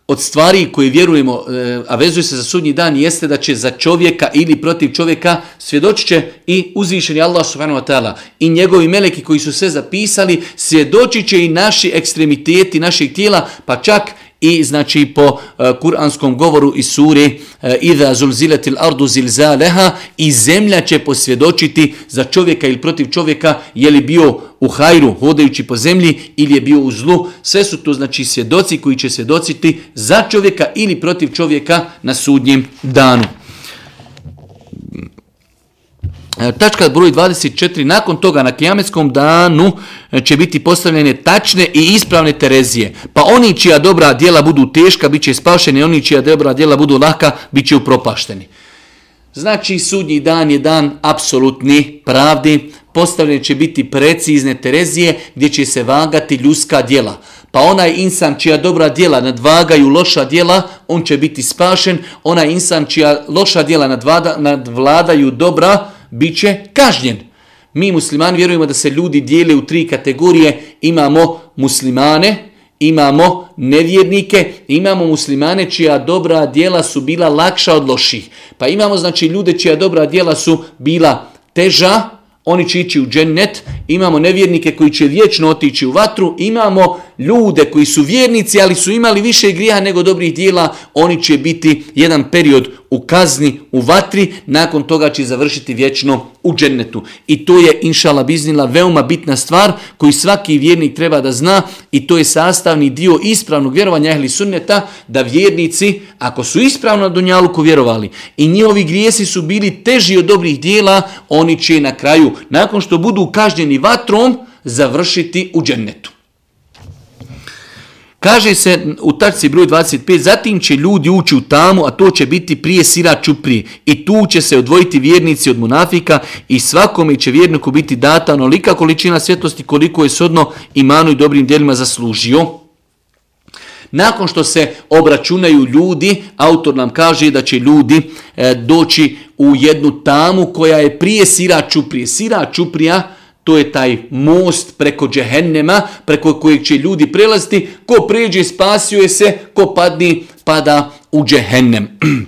Od stvari koje vjerujemo, e, a vezuje se za sudnji dan, jeste da će za čovjeka ili protiv čovjeka svjedočit će i uzvišeni Allah subhanahu wa ta'ala i njegovi meleki koji su sve zapisali, svjedočit će i naši ekstremiteti naših tijela, pa čak i znači po uh, kuranskom govoru iz suri uh, Iza zulziletil ardu zilzaleha i zemlja će posvjedočiti za čovjeka ili protiv čovjeka je li bio u hajru hodajući po zemlji ili je bio u zlu. Sve su to znači svjedoci koji će svjedociti za čovjeka ili protiv čovjeka na sudnjem danu. E, tačka broj 24. Nakon toga na kijametskom danu e, će biti postavljene tačne i ispravne Terezije. Pa oni čija dobra djela budu teška, bit će spašeni, oni čija dobra djela budu laka, bit će upropašteni. Znači sudnji dan je dan apsolutni pravdi, postavljene će biti precizne Terezije gdje će se vagati ljudska djela. Pa onaj insan čija dobra djela nadvagaju loša djela, on će biti spašen. Onaj insan čija loša djela nadvladaju dobra, bit će kažnjen. Mi muslimani vjerujemo da se ljudi dijele u tri kategorije. Imamo muslimane, imamo nevjernike, imamo muslimane čija dobra djela su bila lakša od loših. Pa imamo znači ljude čija dobra djela su bila teža, oni će ići u džennet, imamo nevjernike koji će vječno otići u vatru, imamo ljude koji su vjernici, ali su imali više grija nego dobrih dijela, oni će biti jedan period u kazni, u vatri, nakon toga će završiti vječno u džennetu. I to je, inšala biznila, veoma bitna stvar koju svaki vjernik treba da zna i to je sastavni dio ispravnog vjerovanja ehli sunneta, da vjernici, ako su ispravno na Dunjaluku vjerovali i njihovi grijesi su bili teži od dobrih dijela, oni će na kraju, nakon što budu kažnjeni vatrom, završiti u džennetu. Kaže se u tačci broj 25, zatim će ljudi ući u tamu, a to će biti prije sira čuprije. I tu će se odvojiti vjernici od munafika i svakome će vjerniku biti data onolika količina svjetlosti koliko je sodno imanu i dobrim dijelima zaslužio. Nakon što se obračunaju ljudi, autor nam kaže da će ljudi e, doći u jednu tamu koja je prije sira čuprije. Sira čuprija To je taj most preko džehennema, preko kojeg će ljudi prelaziti. Ko pređe, spasio se, ko padni, pada u džehennem.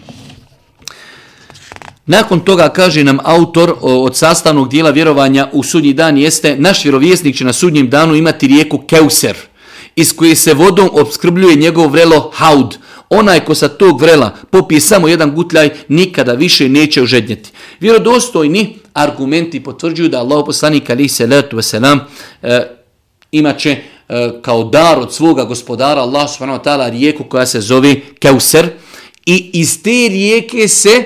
Nakon toga kaže nam autor od sastavnog dijela vjerovanja u sudnji dan jeste naš vjerovjesnik će na sudnjem danu imati rijeku Keuser iz koje se vodom obskrbljuje njegov vrelo Haud. Onaj ko sa tog vrela popije samo jedan gutljaj nikada više neće ožednjeti. Vjerodostojni argumenti potvrđuju da Allah poslanik alaihi salatu wasalam e, imaće e, kao dar od svoga gospodara Allah subhanahu wa rijeku koja se zove Keuser i iz te rijeke se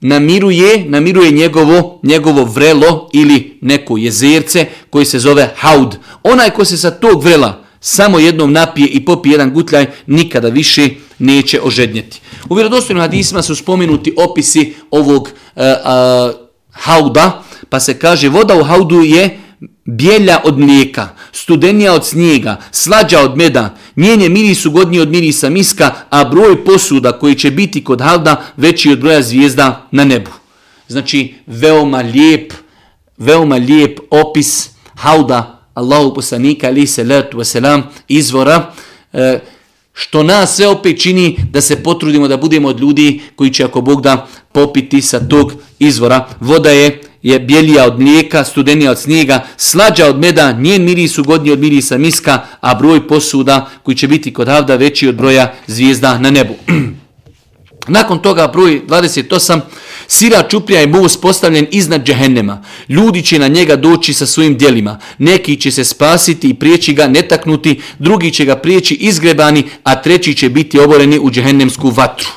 namiruje, namiruje njegovo, njegovo vrelo ili neko jezerce koji se zove haud. Onaj ko se sa tog vrela samo jednom napije i popije jedan gutljaj, nikada više neće ožednjeti. U vjerodostojnim hadisima su spomenuti opisi ovog uh, uh, hauda, pa se kaže voda u haudu je bijelja od mlijeka, studenija od snijega, slađa od meda, njenje mirisu godnije od mirisa miska, a broj posuda koji će biti kod hauda veći od broja zvijezda na nebu. Znači, veoma lijep, veoma lijep opis hauda Allahu poslanika ali se letu wasalam izvora e, što nas sve opet čini da se potrudimo da budemo od ljudi koji će ako Bog da popiti sa tog izvora. Voda je je bijelija od mlijeka, studenija od snijega, slađa od meda, njen miris ugodniji od mirisa miska, a broj posuda koji će biti kod Havda veći od broja zvijezda na nebu. Nakon toga broj 28, Sira čuprija je most postavljen iznad džehennema. Ljudi će na njega doći sa svojim dijelima. Neki će se spasiti i prijeći ga netaknuti, drugi će ga prijeći izgrebani, a treći će biti oboreni u džehennemsku vatru.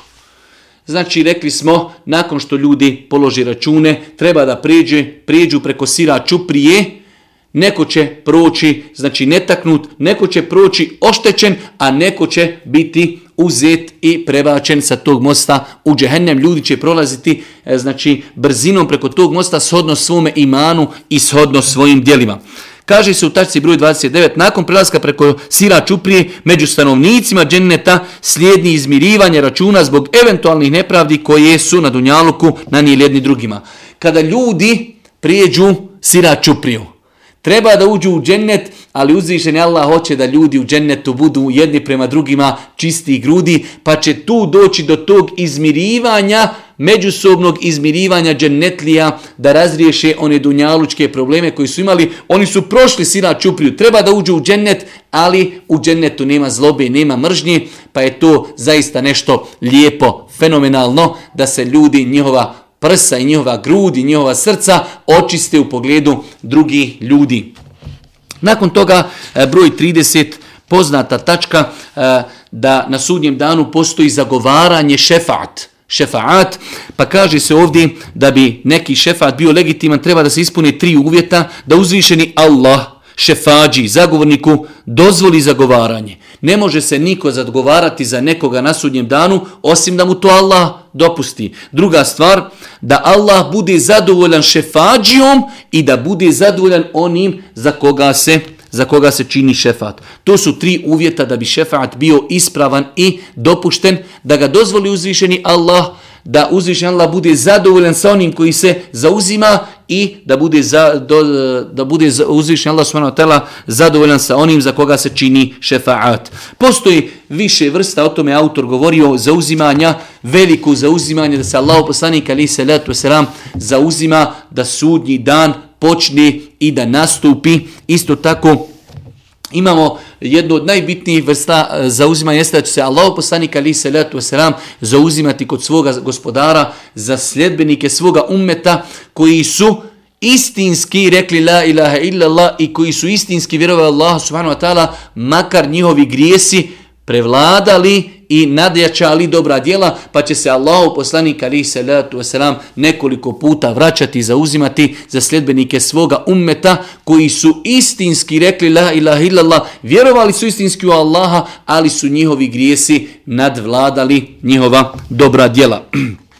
Znači, rekli smo, nakon što ljudi položi račune, treba da prijeđe, prijeđu preko sira čuprije, neko će proći, znači netaknut, neko će proći oštećen, a neko će biti uzet i prebačen sa tog mosta u džehennem. Ljudi će prolaziti e, znači brzinom preko tog mosta shodno svome imanu i shodno svojim dijelima. Kaže se u tačci broj 29, nakon prelaska preko sira čuprije, među stanovnicima dženneta slijedni izmirivanje računa zbog eventualnih nepravdi koje su na Dunjaluku nanijeli jedni drugima. Kada ljudi prijeđu sira čupriju, Treba da uđu u džennet, ali uzvišen Allah hoće da ljudi u džennetu budu jedni prema drugima čisti grudi, pa će tu doći do tog izmirivanja, međusobnog izmirivanja džennetlija, da razriješe one dunjalučke probleme koji su imali. Oni su prošli sina čupriju, treba da uđu u džennet, ali u džennetu nema zlobe, nema mržnje, pa je to zaista nešto lijepo, fenomenalno, da se ljudi, njihova prsa i njihova grudi, njihova srca očiste u pogledu drugih ljudi. Nakon toga e, broj 30 poznata tačka e, da na sudnjem danu postoji zagovaranje šefat. Šefaat, pa kaže se ovdje da bi neki šefat bio legitiman, treba da se ispune tri uvjeta, da uzvišeni Allah, šefađi, zagovorniku, dozvoli zagovaranje. Ne može se niko zagovarati za nekoga na sudnjem danu, osim da mu to Allah dopusti. Druga stvar, da Allah bude zadovoljan šefađijom i da bude zadovoljan onim za koga se za koga se čini šefat. To su tri uvjeta da bi šefat bio ispravan i dopušten, da ga dozvoli uzvišeni Allah, da uzvišen Allah bude zadovoljan sa onim koji se zauzima i da bude, za, do, da bude uzvišen Allah subhanahu zadovoljan sa onim za koga se čini šefaat. Postoji više vrsta, o tome autor govorio, zauzimanja, veliko zauzimanje, da se Allah poslanik ali se letu selam zauzima da sudnji dan počne i da nastupi. Isto tako imamo jednu od najbitnijih vrsta e, zauzimanja jeste da će se Allah poslanik ali se letu wasalam zauzimati kod svoga gospodara za sljedbenike svoga ummeta koji su istinski rekli la ilaha illallah i koji su istinski vjerovali Allah subhanahu wa ta'ala makar njihovi grijesi prevladali i nadjačali dobra djela, pa će se Allahu poslanik ali se letu wasalam nekoliko puta vraćati i zauzimati za sljedbenike svoga ummeta koji su istinski rekli la ilaha illallah, vjerovali su istinski u Allaha, ali su njihovi grijesi nadvladali njihova dobra djela.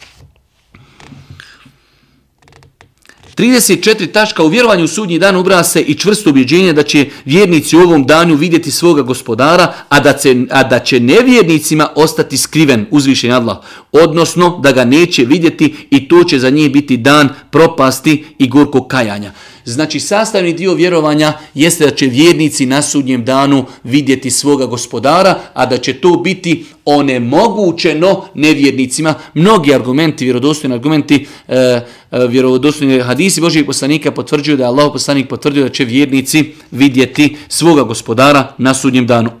34 tačka u vjerovanju sudnji dan ubra se i čvrsto ubjeđenje da će vjernici u ovom danu vidjeti svoga gospodara, a da, će, a da će nevjernicima ostati skriven uzvišen Allah. Odnosno da ga neće vidjeti i to će za njih biti dan propasti i gorko kajanja. Znači sastavni dio vjerovanja jeste da će vjernici na sudnjem danu vidjeti svoga gospodara, a da će to biti onemogućeno nevjernicima. Mnogi argumenti, vjerodostojni argumenti, e, e, vjerodostojni hadisi Božijeg poslanika potvrđuju da je Allah poslanik potvrdio da će vjernici vidjeti svoga gospodara na sudnjem danu.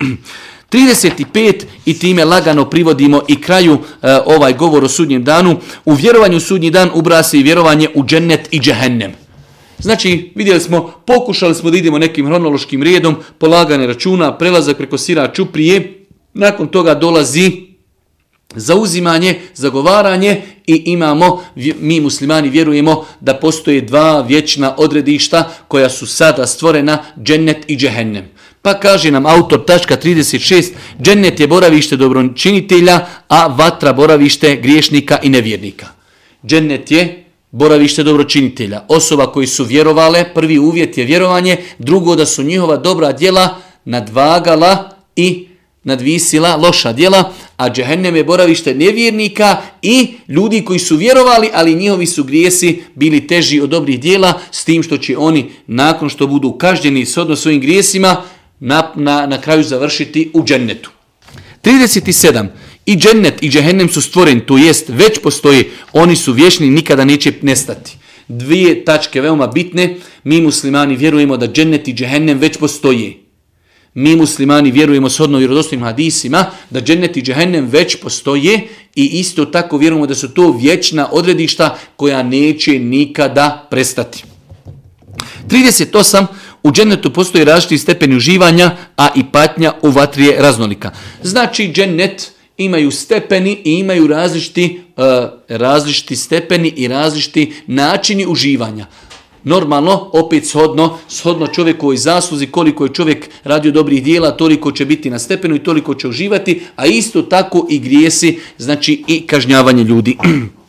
35 i time lagano privodimo i kraju e, ovaj govor o sudnjem danu. U vjerovanju sudnji dan ubra se i vjerovanje u džennet i džehennem. Znači, vidjeli smo, pokušali smo da idemo nekim hronološkim rijedom, polagane računa, prelazak preko sira čuprije, nakon toga dolazi zauzimanje, zagovaranje i imamo, mi muslimani vjerujemo da postoje dva vječna odredišta koja su sada stvorena, džennet i džehennem. Pa kaže nam autor tačka 36, džennet je boravište dobročinitelja, a vatra boravište griješnika i nevjernika. Džennet je boravište dobročinitelja. Osoba koji su vjerovale, prvi uvjet je vjerovanje, drugo da su njihova dobra djela nadvagala i nadvisila loša djela, a džehennem je boravište nevjernika i ljudi koji su vjerovali, ali njihovi su grijesi bili teži od dobrih djela, s tim što će oni, nakon što budu kažnjeni s svojim grijesima, na, na, na kraju završiti u džennetu. 37. I džennet i džehennem su stvoreni, to jest već postoji, oni su vješni, nikada neće nestati. Dvije tačke veoma bitne, mi muslimani vjerujemo da džennet i džehennem već postoji. Mi muslimani vjerujemo shodno vjerodostojnim hadisima da džennet i džehennem već postoje i isto tako vjerujemo da su to vječna odredišta koja neće nikada prestati. 38. U džennetu postoji različiti stepeni uživanja, a i patnja u vatri je raznolika. Znači džennet imaju stepeni i imaju različiti, uh, različiti stepeni i različiti načini uživanja. Normalno, opet shodno, shodno čovjekovoj zasluzi, koliko je čovjek radio dobrih dijela, toliko će biti na stepenu i toliko će uživati, a isto tako i grijesi, znači i kažnjavanje ljudi.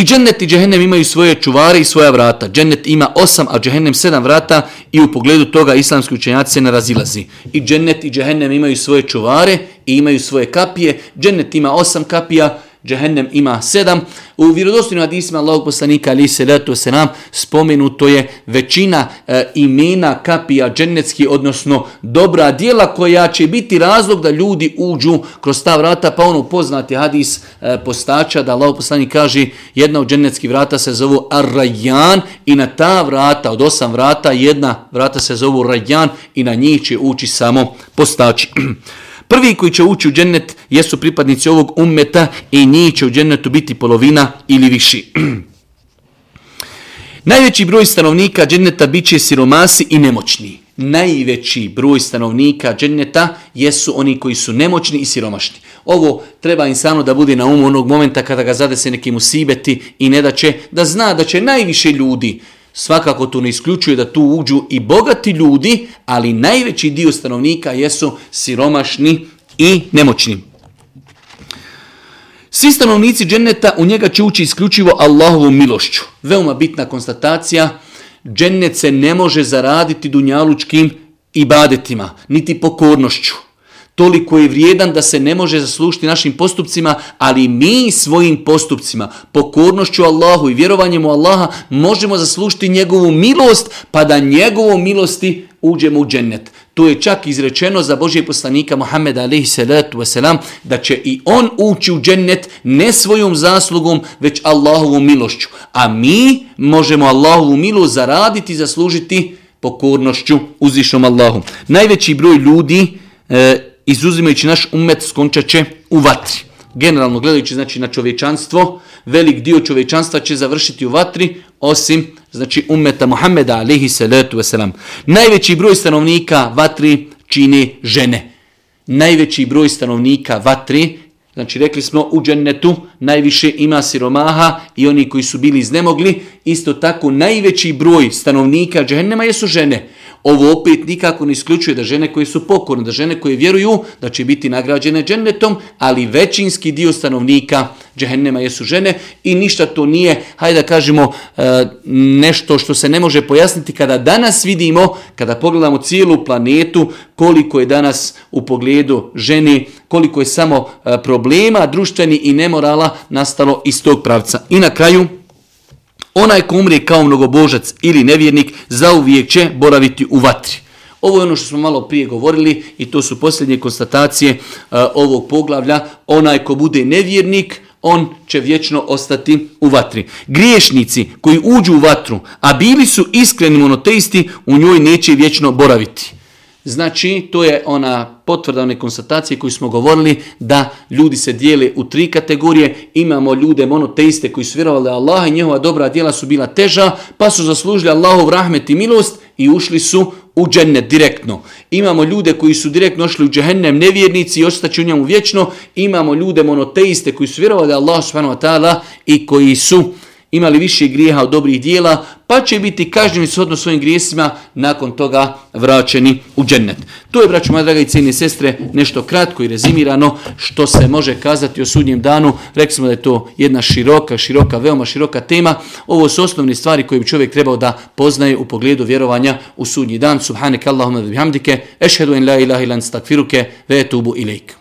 I džennet i džehennem imaju svoje čuvare i svoja vrata. Džennet ima osam, a džehennem sedam vrata i u pogledu toga islamski učenjaci se ne razilazi. I džennet i džehennem imaju svoje čuvare i imaju svoje kapije. Džennet ima osam kapija, Džehennem ima sedam. U vjerodostojnim hadisima Allahog poslanika ali se letu se nam spomenuto je većina e, imena kapija džennetski, odnosno dobra dijela koja će biti razlog da ljudi uđu kroz ta vrata, pa ono poznati hadis e, postača da Allahog poslanik kaže jedna od džennetskih vrata se zovu Ar-Rajjan i na ta vrata, od osam vrata, jedna vrata se zovu Rajjan i na njih će ući samo postači. Prvi koji će ući u džennet jesu pripadnici ovog ummeta i njih će u džennetu biti polovina ili viši. Najveći broj stanovnika dženneta bit će siromasi i nemoćni. Najveći broj stanovnika dženneta jesu oni koji su nemoćni i siromašni. Ovo treba insano da bude na umu onog momenta kada ga zade se neki musibeti i ne da će, da zna da će najviše ljudi Svakako to ne isključuje da tu uđu i bogati ljudi, ali najveći dio stanovnika jesu siromašni i nemoćni. Svi stanovnici dženneta u njega će ući isključivo Allahovom milošću. Veoma bitna konstatacija, džennet se ne može zaraditi dunjalučkim ibadetima, niti pokornošću toliko je vrijedan da se ne može zaslušiti našim postupcima, ali mi svojim postupcima, pokornošću Allahu i vjerovanjem u Allaha možemo zaslušiti njegovu milost, pa da njegovom milosti uđemo u džennet. To je čak izrečeno za Božije poslanika Muhammeda alaihi salatu wasalam, da će i on ući u džennet ne svojom zaslugom, već Allahovom milošću. A mi možemo Allahovu milost zaraditi i zaslužiti pokornošću uzvišnom Allahu. Najveći broj ljudi e, izuzimajući naš umet skončat će u vatri. Generalno gledajući znači na čovječanstvo, velik dio čovječanstva će završiti u vatri, osim znači umeta Muhammeda alihi salatu wasalam. Najveći broj stanovnika vatri čini žene. Najveći broj stanovnika vatri, znači rekli smo u džennetu najviše ima siromaha i oni koji su bili iznemogli, isto tako najveći broj stanovnika džehennema jesu žene. Ovo opet nikako ne isključuje da žene koje su pokorne, da žene koje vjeruju da će biti nagrađene džennetom, ali većinski dio stanovnika džehennema jesu žene i ništa to nije, hajde da kažemo, e, nešto što se ne može pojasniti kada danas vidimo, kada pogledamo cijelu planetu, koliko je danas u pogledu ženi, koliko je samo e, problema društveni i nemorala nastalo iz tog pravca. I na kraju, Onaj ko umrije kao mnogobožac ili nevjernik, zauvijek će boraviti u vatri. Ovo je ono što smo malo prije govorili i to su posljednje konstatacije uh, ovog poglavlja. Onaj ko bude nevjernik, on će vječno ostati u vatri. Griješnici koji uđu u vatru, a bili su iskreni monoteisti, u njoj neće vječno boraviti. Znači, to je ona potvrda one konstatacije koju smo govorili da ljudi se dijele u tri kategorije. Imamo ljude monoteiste koji su vjerovali Allaha i njehova dobra djela su bila teža, pa su zaslužili Allahov rahmet i milost i ušli su u džennet direktno. Imamo ljude koji su direktno ošli u džehennem nevjernici i ostaće u njemu vječno. Imamo ljude monoteiste koji su vjerovali da Allah subhanahu wa ta'ala i koji su imali više grijeha od dobrih dijela, pa će biti kažnjeni shodno svojim grijesima, nakon toga vraćeni u džennet. To je, braćo moja draga i cijene sestre, nešto kratko i rezimirano što se može kazati o sudnjem danu. Rekli smo da je to jedna široka, široka, veoma široka tema. Ovo su osnovne stvari koje bi čovjek trebao da poznaje u pogledu vjerovanja u sudnji dan. Subhanak Allahumma bihamdike, ešhedu en la ilaha ilan stakfiruke, ve etubu ilaik.